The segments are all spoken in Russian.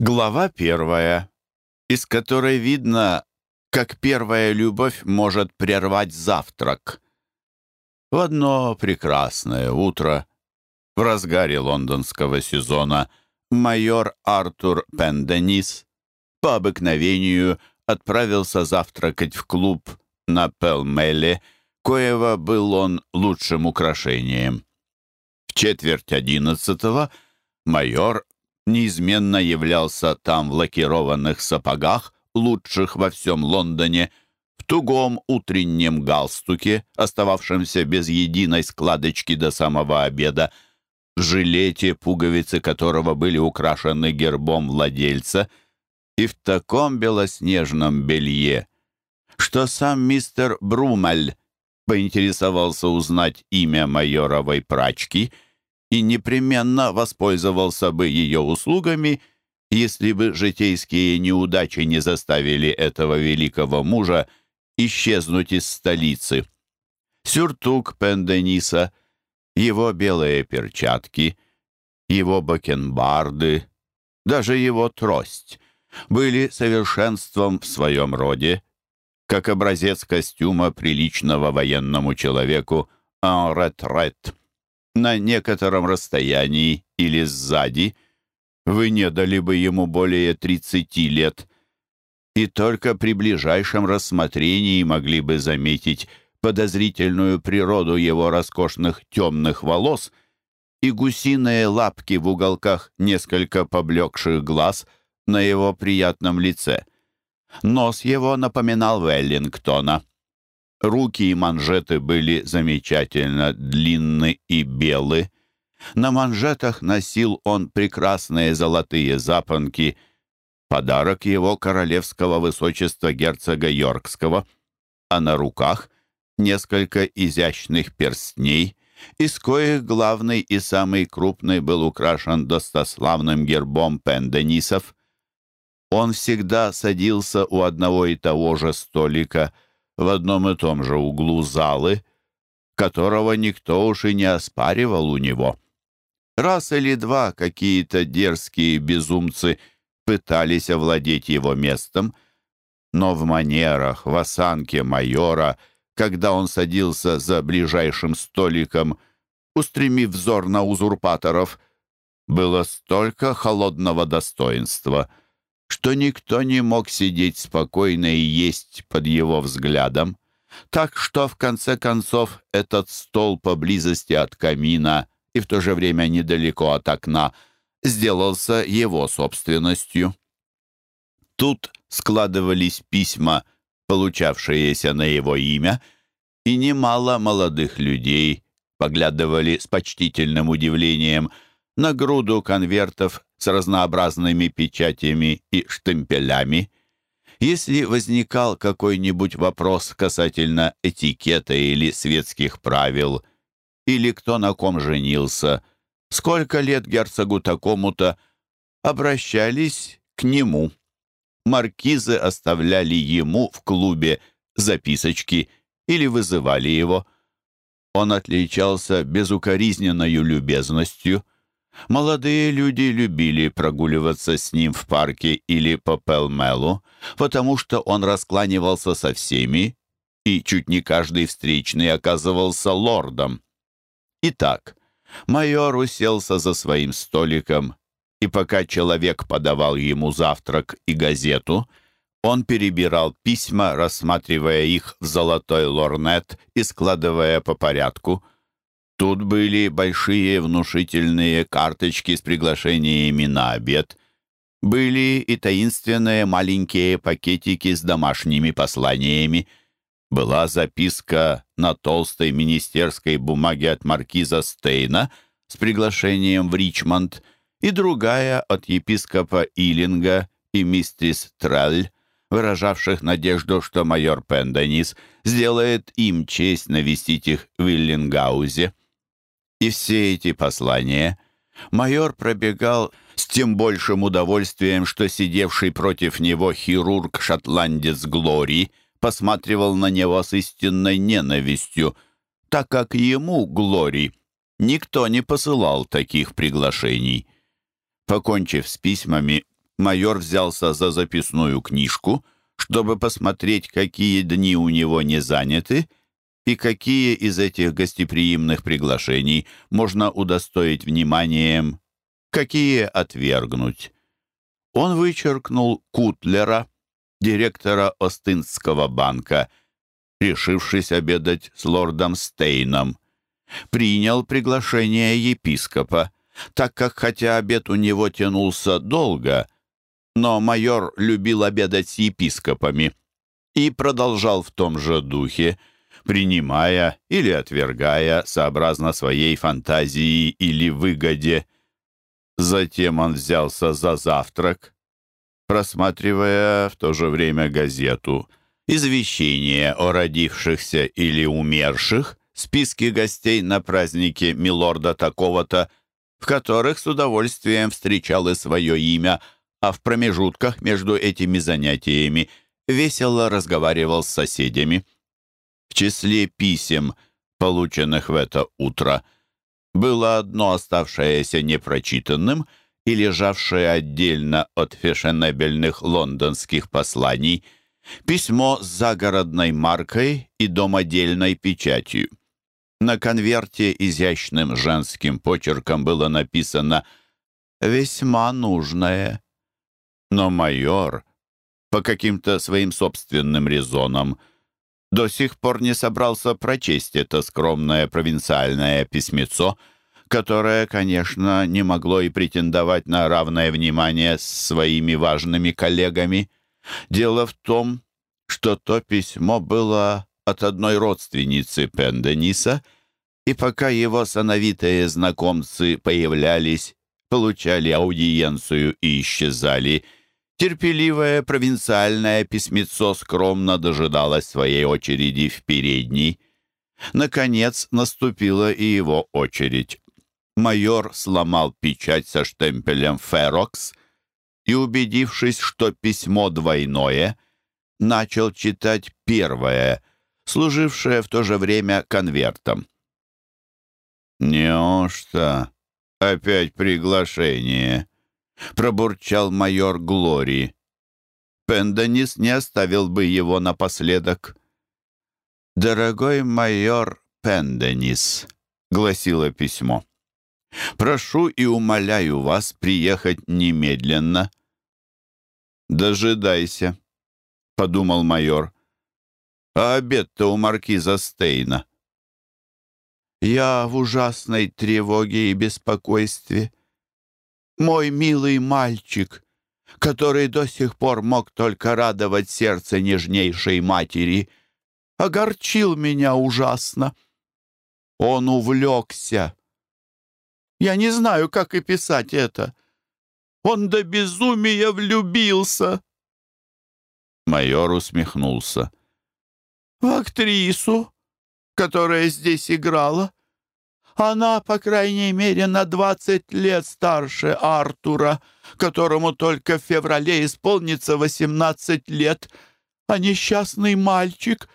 Глава первая, из которой видно, как первая любовь может прервать завтрак. В одно прекрасное утро, в разгаре лондонского сезона, майор Артур Пенденис по обыкновению отправился завтракать в клуб на Пелмеле, коего был он лучшим украшением. В четверть одиннадцатого майор неизменно являлся там в лакированных сапогах, лучших во всем Лондоне, в тугом утреннем галстуке, остававшемся без единой складочки до самого обеда, в жилете, пуговицы которого были украшены гербом владельца, и в таком белоснежном белье, что сам мистер Брумель поинтересовался узнать имя майоровой прачки — и непременно воспользовался бы ее услугами, если бы житейские неудачи не заставили этого великого мужа исчезнуть из столицы. Сюртук Пендениса, его белые перчатки, его бакенбарды, даже его трость были совершенством в своем роде, как образец костюма приличного военному человеку «en retraite» на некотором расстоянии или сзади, вы не дали бы ему более 30 лет, и только при ближайшем рассмотрении могли бы заметить подозрительную природу его роскошных темных волос и гусиные лапки в уголках несколько поблекших глаз на его приятном лице. Нос его напоминал Веллингтона. Руки и манжеты были замечательно длинны и белы. На манжетах носил он прекрасные золотые запонки, подарок его королевского высочества герцога Йоркского, а на руках несколько изящных перстней, из коих главный и самый крупный был украшен достославным гербом Пенденисов. Он всегда садился у одного и того же столика — в одном и том же углу залы, которого никто уж и не оспаривал у него. Раз или два какие-то дерзкие безумцы пытались овладеть его местом, но в манерах, в осанке майора, когда он садился за ближайшим столиком, устремив взор на узурпаторов, было столько холодного достоинства — что никто не мог сидеть спокойно и есть под его взглядом. Так что, в конце концов, этот стол поблизости от камина и в то же время недалеко от окна сделался его собственностью. Тут складывались письма, получавшиеся на его имя, и немало молодых людей поглядывали с почтительным удивлением на груду конвертов с разнообразными печатями и штемпелями. Если возникал какой-нибудь вопрос касательно этикета или светских правил, или кто на ком женился, сколько лет герцогу такому-то, обращались к нему. Маркизы оставляли ему в клубе записочки или вызывали его. Он отличался безукоризненною любезностью — Молодые люди любили прогуливаться с ним в парке или по Пелмелу, потому что он раскланивался со всеми, и чуть не каждый встречный оказывался лордом. Итак, майор уселся за своим столиком, и пока человек подавал ему завтрак и газету, он перебирал письма, рассматривая их в золотой лорнет и складывая по порядку — Тут были большие внушительные карточки с приглашениями на обед. Были и таинственные маленькие пакетики с домашними посланиями. Была записка на толстой министерской бумаге от маркиза Стейна с приглашением в Ричмонд и другая от епископа Илинга и мистрис Трель, выражавших надежду, что майор Пенденис сделает им честь навестить их в Иллингаузе. И все эти послания майор пробегал с тем большим удовольствием, что сидевший против него хирург-шотландец Глори посматривал на него с истинной ненавистью, так как ему, Глори, никто не посылал таких приглашений. Покончив с письмами, майор взялся за записную книжку, чтобы посмотреть, какие дни у него не заняты и какие из этих гостеприимных приглашений можно удостоить вниманием, какие отвергнуть. Он вычеркнул Кутлера, директора Остинского банка, решившись обедать с лордом Стейном. Принял приглашение епископа, так как хотя обед у него тянулся долго, но майор любил обедать с епископами и продолжал в том же духе, принимая или отвергая сообразно своей фантазии или выгоде. Затем он взялся за завтрак, просматривая в то же время газету «Извещение о родившихся или умерших», списки гостей на празднике милорда такого-то, в которых с удовольствием встречал и свое имя, а в промежутках между этими занятиями весело разговаривал с соседями. Числе писем, полученных в это утро, было одно оставшееся непрочитанным и лежавшее отдельно от фешенебельных лондонских посланий письмо с загородной маркой и домодельной печатью. На конверте изящным женским почерком было написано «Весьма нужное». Но майор, по каким-то своим собственным резонам, до сих пор не собрался прочесть это скромное провинциальное письмецо, которое, конечно, не могло и претендовать на равное внимание с своими важными коллегами. Дело в том, что то письмо было от одной родственницы Пендениса, и пока его сановитые знакомцы появлялись, получали аудиенцию и исчезали – Терпеливое провинциальное письмецо скромно дожидалось своей очереди в передней. Наконец наступила и его очередь. Майор сломал печать со штемпелем «Ферокс» и, убедившись, что письмо двойное, начал читать первое, служившее в то же время конвертом. «Неужто опять приглашение?» Пробурчал майор Глори. Пенденис не оставил бы его напоследок. «Дорогой майор Пенденис», — гласило письмо, — «прошу и умоляю вас приехать немедленно». «Дожидайся», — подумал майор. «А обед-то у маркиза Стейна». «Я в ужасной тревоге и беспокойстве мой милый мальчик, который до сих пор мог только радовать сердце нежнейшей матери, огорчил меня ужасно. Он увлекся. Я не знаю, как и писать это. Он до безумия влюбился. Майор усмехнулся. В актрису, которая здесь играла, она, по крайней мере, на двадцать лет старше Артура, которому только в феврале исполнится восемнадцать лет, а несчастный мальчик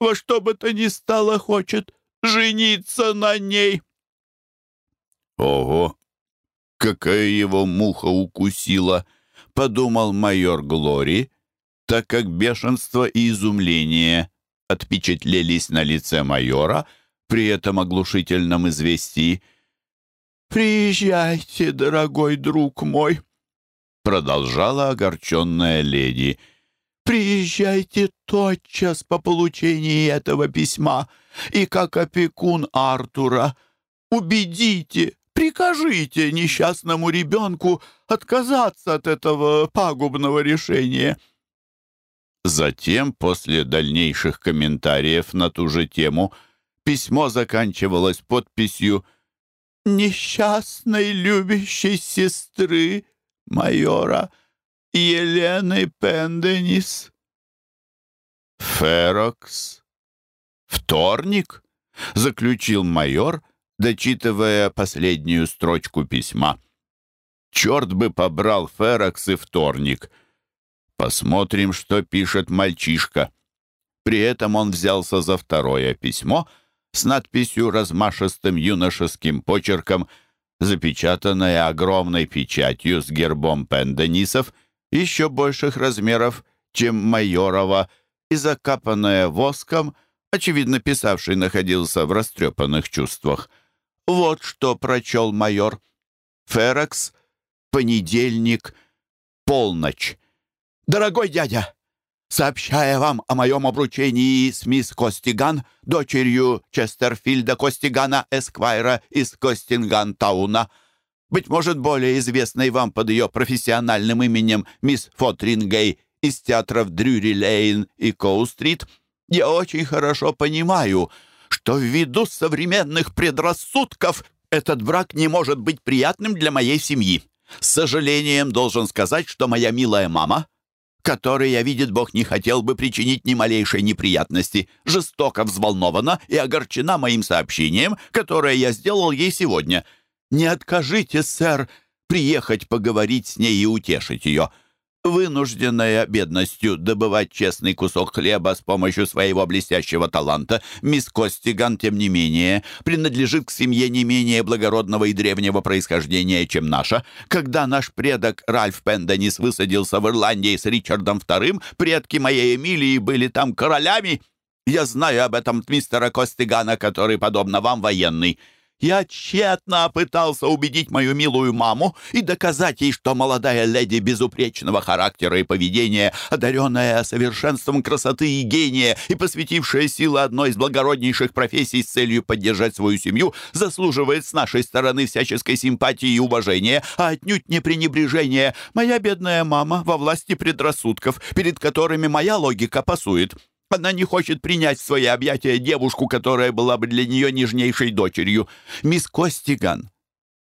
во что бы то ни стало хочет жениться на ней. «Ого! Какая его муха укусила!» — подумал майор Глори, так как бешенство и изумление отпечатлелись на лице майора — при этом оглушительном известии. «Приезжайте, дорогой друг мой», — продолжала огорченная леди. «Приезжайте тотчас по получении этого письма, и как опекун Артура убедите, прикажите несчастному ребенку отказаться от этого пагубного решения». Затем, после дальнейших комментариев на ту же тему, — Письмо заканчивалось подписью «Несчастной любящей сестры майора Елены Пенденис». «Ферокс? Вторник?» — заключил майор, дочитывая последнюю строчку письма. «Черт бы побрал Ферокс и вторник!» Посмотрим, что пишет мальчишка. При этом он взялся за второе письмо — с надписью размашистым юношеским почерком, запечатанная огромной печатью с гербом Пенденисов еще больших размеров, чем майорова, и закапанная воском, очевидно, писавший находился в растрепанных чувствах. Вот что прочел майор. Ферекс, понедельник, полночь. «Дорогой дядя!» Сообщая вам о моем обручении с мисс Костиган, дочерью Честерфилда Костигана Эсквайра из Костинган-тауна, быть может, более известной вам под ее профессиональным именем мисс Фотрингей из театров Дрюри-Лейн и Коу-стрит, я очень хорошо понимаю, что ввиду современных предрассудков этот брак не может быть приятным для моей семьи. С сожалением должен сказать, что моя милая мама — которой, я видит Бог, не хотел бы причинить ни малейшей неприятности, жестоко взволнована и огорчена моим сообщением, которое я сделал ей сегодня. Не откажите, сэр, приехать поговорить с ней и утешить ее вынужденная бедностью добывать честный кусок хлеба с помощью своего блестящего таланта, мисс Костиган, тем не менее, принадлежит к семье не менее благородного и древнего происхождения, чем наша. Когда наш предок Ральф Пенденис высадился в Ирландии с Ричардом II, предки моей Эмилии были там королями. Я знаю об этом мистера Костигана, который, подобно вам, военный. Я тщетно пытался убедить мою милую маму и доказать ей, что молодая леди безупречного характера и поведения, одаренная совершенством красоты и гения и посвятившая силы одной из благороднейших профессий с целью поддержать свою семью, заслуживает с нашей стороны всяческой симпатии и уважения, а отнюдь не пренебрежения. Моя бедная мама во власти предрассудков, перед которыми моя логика пасует. Она не хочет принять в свои объятия девушку, которая была бы для нее нежнейшей дочерью. Мисс Костиган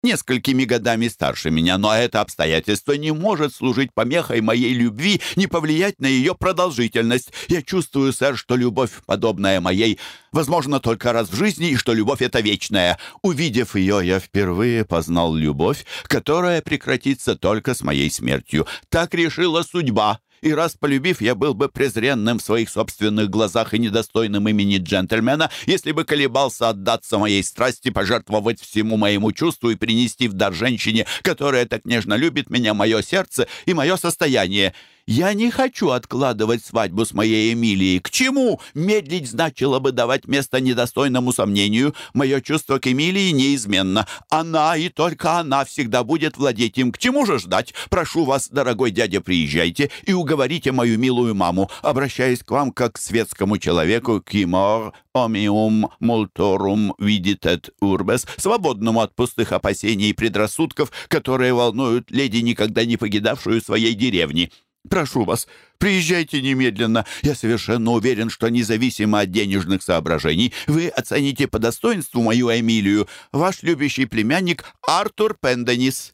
несколькими годами старше меня, но это обстоятельство не может служить помехой моей любви, не повлиять на ее продолжительность. Я чувствую, сэр, что любовь, подобная моей, возможно только раз в жизни, и что любовь эта вечная. Увидев ее, я впервые познал любовь, которая прекратится только с моей смертью. Так решила судьба и раз полюбив, я был бы презренным в своих собственных глазах и недостойным имени джентльмена, если бы колебался отдаться моей страсти, пожертвовать всему моему чувству и принести в дар женщине, которая так нежно любит меня, мое сердце и мое состояние. Я не хочу откладывать свадьбу с моей Эмилией. К чему? Медлить значило бы давать место недостойному сомнению. Мое чувство к Эмилии неизменно. Она и только она всегда будет владеть им. К чему же ждать? Прошу вас, дорогой дядя, приезжайте и уговорите мою милую маму, обращаясь к вам как к светскому человеку, кимор омиум мулторум видитет урбес, свободному от пустых опасений и предрассудков, которые волнуют леди, никогда не покидавшую своей деревни. Прошу вас, приезжайте немедленно. Я совершенно уверен, что независимо от денежных соображений вы оцените по достоинству мою Эмилию. Ваш любящий племянник Артур Пенденис».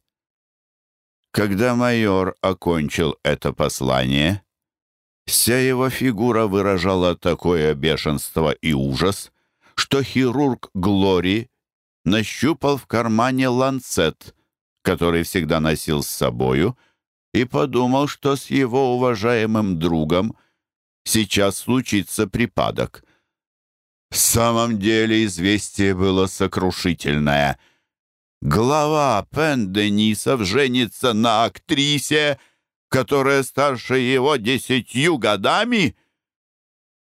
Когда майор окончил это послание, вся его фигура выражала такое бешенство и ужас, что хирург Глори нащупал в кармане ланцет, который всегда носил с собою, и подумал, что с его уважаемым другом сейчас случится припадок. В самом деле известие было сокрушительное. Глава Пен-Денисов женится на актрисе, которая старше его десятью годами.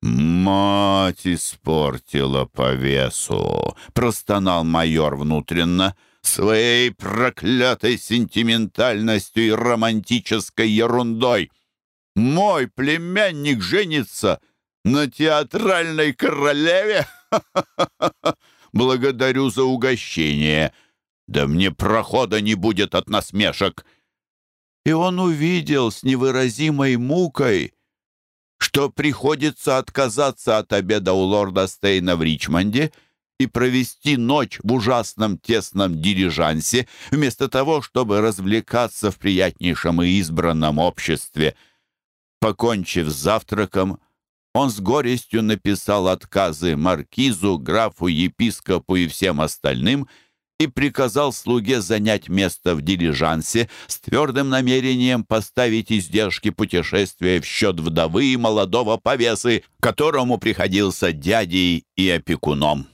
«Мать испортила по весу», — простонал майор внутренно своей проклятой сентиментальностью и романтической ерундой. Мой племянник женится на театральной королеве? Благодарю за угощение. Да мне прохода не будет от насмешек. И он увидел с невыразимой мукой, что приходится отказаться от обеда у лорда Стейна в Ричмонде — и провести ночь в ужасном тесном дирижансе, вместо того, чтобы развлекаться в приятнейшем и избранном обществе. Покончив с завтраком, он с горестью написал отказы маркизу, графу, епископу и всем остальным и приказал слуге занять место в дилижансе с твердым намерением поставить издержки путешествия в счет вдовы и молодого повесы, которому приходился дядей и опекуном.